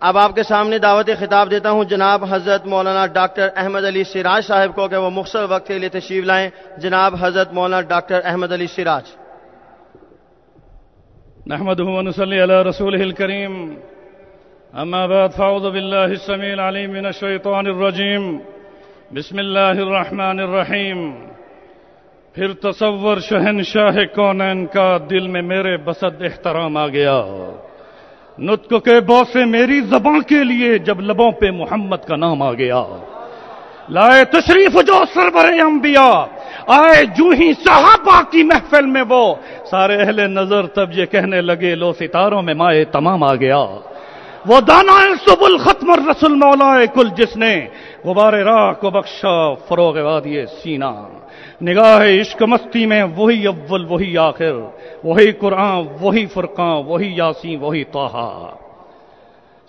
اب آپ کے سامنے دعوت خطاب دیتا ہوں جناب حضرت مولانا ڈاکٹر احمد علی سراج صاحب کو کہ وہ مختصر وقت کے لیے تشریف لائیں۔ جناب حضرت مولانا ڈاکٹر احمد علی سراج۔ نحمده ونصلي على رسوله الكريم بعد فأعوذ بالله السميع العليم من الشيطان الرجيم بسم الله الرحمن الرحيم پھر تصور شہنشاہ کونین کا دل میں میرے بسد احترام آ گیا۔ نتک کے بوسے میری زبان کے لیے جب لبوں پہ محمد کا نام آ گیا۔ لائے تشریف جو سربر انبیاء، آئے جو ہی صحابہ کی محفل میں وہ، سارے اہل نظر تب یہ کہنے لگے، لو ستاروں میں مائے تمام آ گیا۔ وہ دانا سب الختم الرسول مولا کل جس نے غبار راہ کو بخشا، فروغ وادی سینا۔ نگاہ عشق مستی میں وہی اول، وہی آخر۔ وہی قرآن، وہی فرقان، وہی یاسین، وہی توحا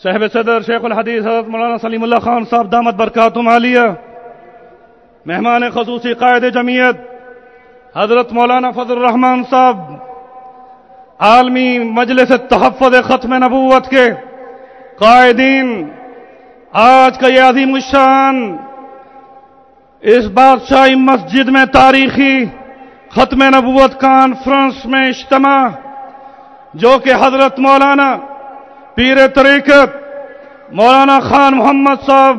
صاحب صدر، شیخ الحدیث حضرت مولانا سلیم اللہ خان صاحب، دامت برکاتم عالیہ مہمان خصوصی قائد جمعیت، حضرت مولانا فضل الرحمان صاحب، عالمی مجلس تحفظ ختم نبوت کے۔ قائدین، آج کا یہ عظیم الشان، اس بادشاہی مسجد میں تاریخی ختم نبوت کانفرنس میں اجتماع، جو کہ حضرت مولانا پیر طریقت، مولانا خان محمد صاحب،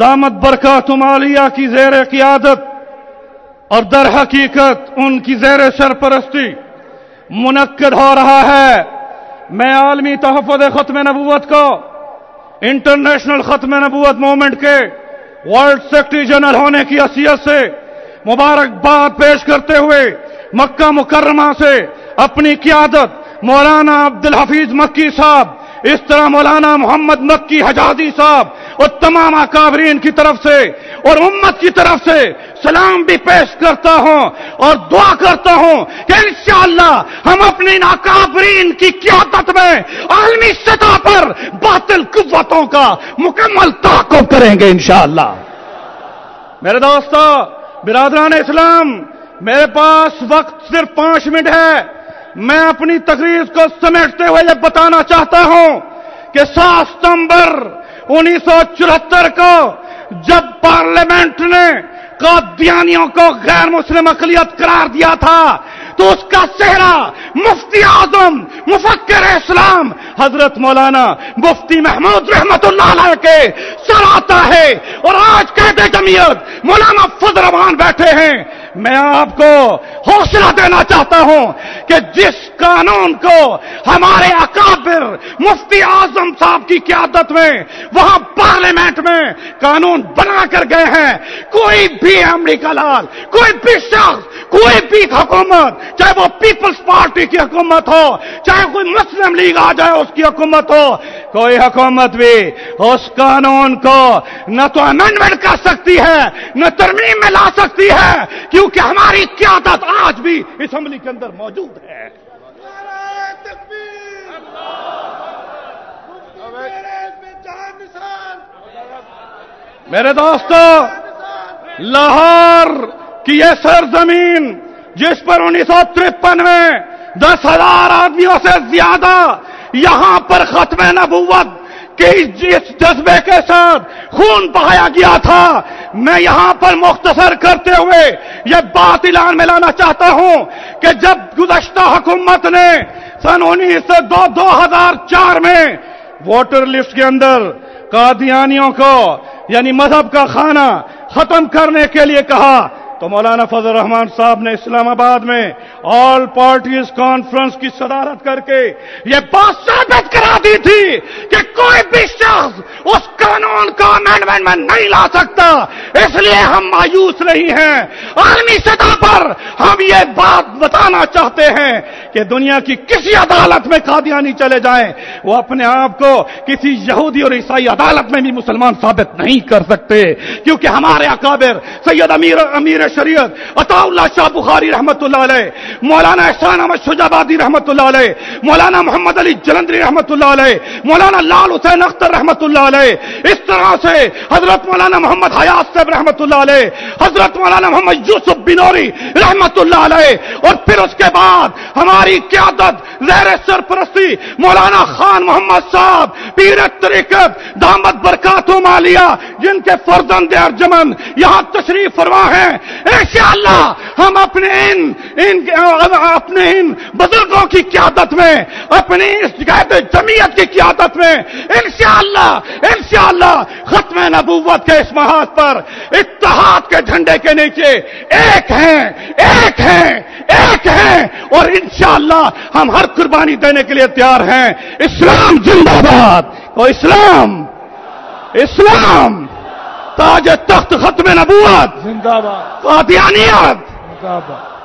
دامت برکات مالیہ کی زیر قیادت اور در حقیقت ان کی زیر سرپرستی منعقد ہو رہا ہے۔ میں عالمی تحفظ ختم نبوت کو انٹرنیشنل ختم نبوت موومنٹ کے ورلڈ سیکرٹری جنرل ہونے کی حیثیت سے مبارکباد پیش کرتے ہوئے مکہ مکرمہ سے اپنی قیادت مولانا عبد الحفیظ مکی صاحب اس طرح مولانا محمد مکی حجازی صاحب اور تمام اکابرین کی طرف سے اور امت کی طرف سے سلام بھی پیش کرتا ہوں اور دعا کرتا ہوں کہ انشاءاللہ ہم اپنے ان اکابرین کی قیادت میں عالمی سطح پر باطل قوتوں کا مکمل تعاقب کریں گے انشاءاللہ۔ میرے دوستو، برادران اسلام، میرے پاس وقت صرف پانچ منٹ ہے۔ میں اپنی تقریر کو سمیٹتے ہوئے یہ بتانا چاہتا ہوں کہ سات ستمبر انیس سو چورہتر کو جب پارلیمنٹ نے قادیانیوں کو غیر مسلم اقلیت قرار دیا تھا تو اس کا صحت مفتی اعظم، مفکر اسلام، حضرت مولانا مفتی محمود رحمت اللہ علیہ کے سر آتا ہے اور آج قید جمعیت، مولانا فضل رحمان بیٹھے ہیں۔ میں آپ کو حوصلہ دینا چاہتا ہوں کہ جس قانون کو ہمارے اکابر مفتی اعظم صاحب کی قیادت میں، وہاں پارلیمنٹ میں قانون بنا کر گئے ہیں۔ کوئی بھی امریکہ لال، کوئی بھی شخص کوئی بھی حکومت، چاہے وہ پیپلز پارٹی کی حکومت ہو، چاہے کوئی مسلم لیگ آ جائے اس کی حکومت ہو، کوئی حکومت بھی اس قانون کو نہ تو امینڈمنٹ کر سکتی ہے، نہ ترمیم میں لا سکتی ہے، کیونکہ ہماری قیادت آج بھی اسمبلی کے اندر موجود ہے۔ میرے دوستو، لاہور کی یہ سرزمین جس پر انیس سو ترپن میں دس ہزار آدمیوں سے زیادہ یہاں پر ختم نبوت کے جس جذبے کے ساتھ خون بہایا گیا تھا، میں یہاں پر مختصر کرتے ہوئے یہ بات اعلان میں لانا چاہتا ہوں کہ جب گزشتہ حکومت نے سن انیس سو دو دو ہزار چار میں ووٹر لسٹ کے اندر قادیانیوں کو یعنی مذہب کا خانہ ختم کرنے کے لیے کہا تو مولانا فضل الرحمان صاحب نے اسلام آباد میں آل پارٹیز کانفرنس کی صدارت کر کے یہ بات ثابت کرا دی تھی کہ کوئی بھی شخص اس قانون کا امینڈمنٹ میں نہیں لا سکتا۔ اس لیے ہم مایوس نہیں ہیں۔ عالمی سطح پر ہم یہ بات بتانا چاہتے ہیں کہ دنیا کی کسی عدالت میں قادیانی چلے جائیں، وہ اپنے آپ کو کسی یہودی اور عیسائی عدالت میں بھی مسلمان ثابت نہیں کر سکتے۔ کیونکہ ہمارے اکابر سید امیر امیر شریعت عطا اللہ شاہ بخاری رحمت اللہ علیہ، مولانا احسان احمد شجابادی رحمت اللہ علیہ، مولانا محمد علی جلندری رحمت اللہ علیہ، مولانا لال حسین اختر رحمت اللہ علیہ، اس طرح سے حضرت مولانا محمد حیات صاحب رحمت اللہ علیہ، حضرت مولانا محمد یوسف بنوری رحمت اللہ علیہ، اور پھر اس کے بعد ہماری قیادت زیر سرپرستی مولانا خان محمد صاحب پیرت طریقت دامت برکات مالیہ، جن کے فرزند ارجمن یہاں تشریف فرما ہے انشاءاللہ ہم اپنے ان ان اپنے ان بزرگوں کی قیادت میں، اپنی اس جمعیت کی قیادت میں، انشاءاللہ انشاءاللہ ختم نبوت کے اس محاذ پر اتحاد کے جھنڈے کے نیچے ایک ہیں ایک ہیں ایک ہیں اور انشاءاللہ ہم ہر قربانی دینے کے لیے تیار ہیں۔ اسلام زندہ باد۔ اور اسلام اسلام تاج تخت ختم نبوت۔ زندہ باد۔ قادیانیت زندہ باد۔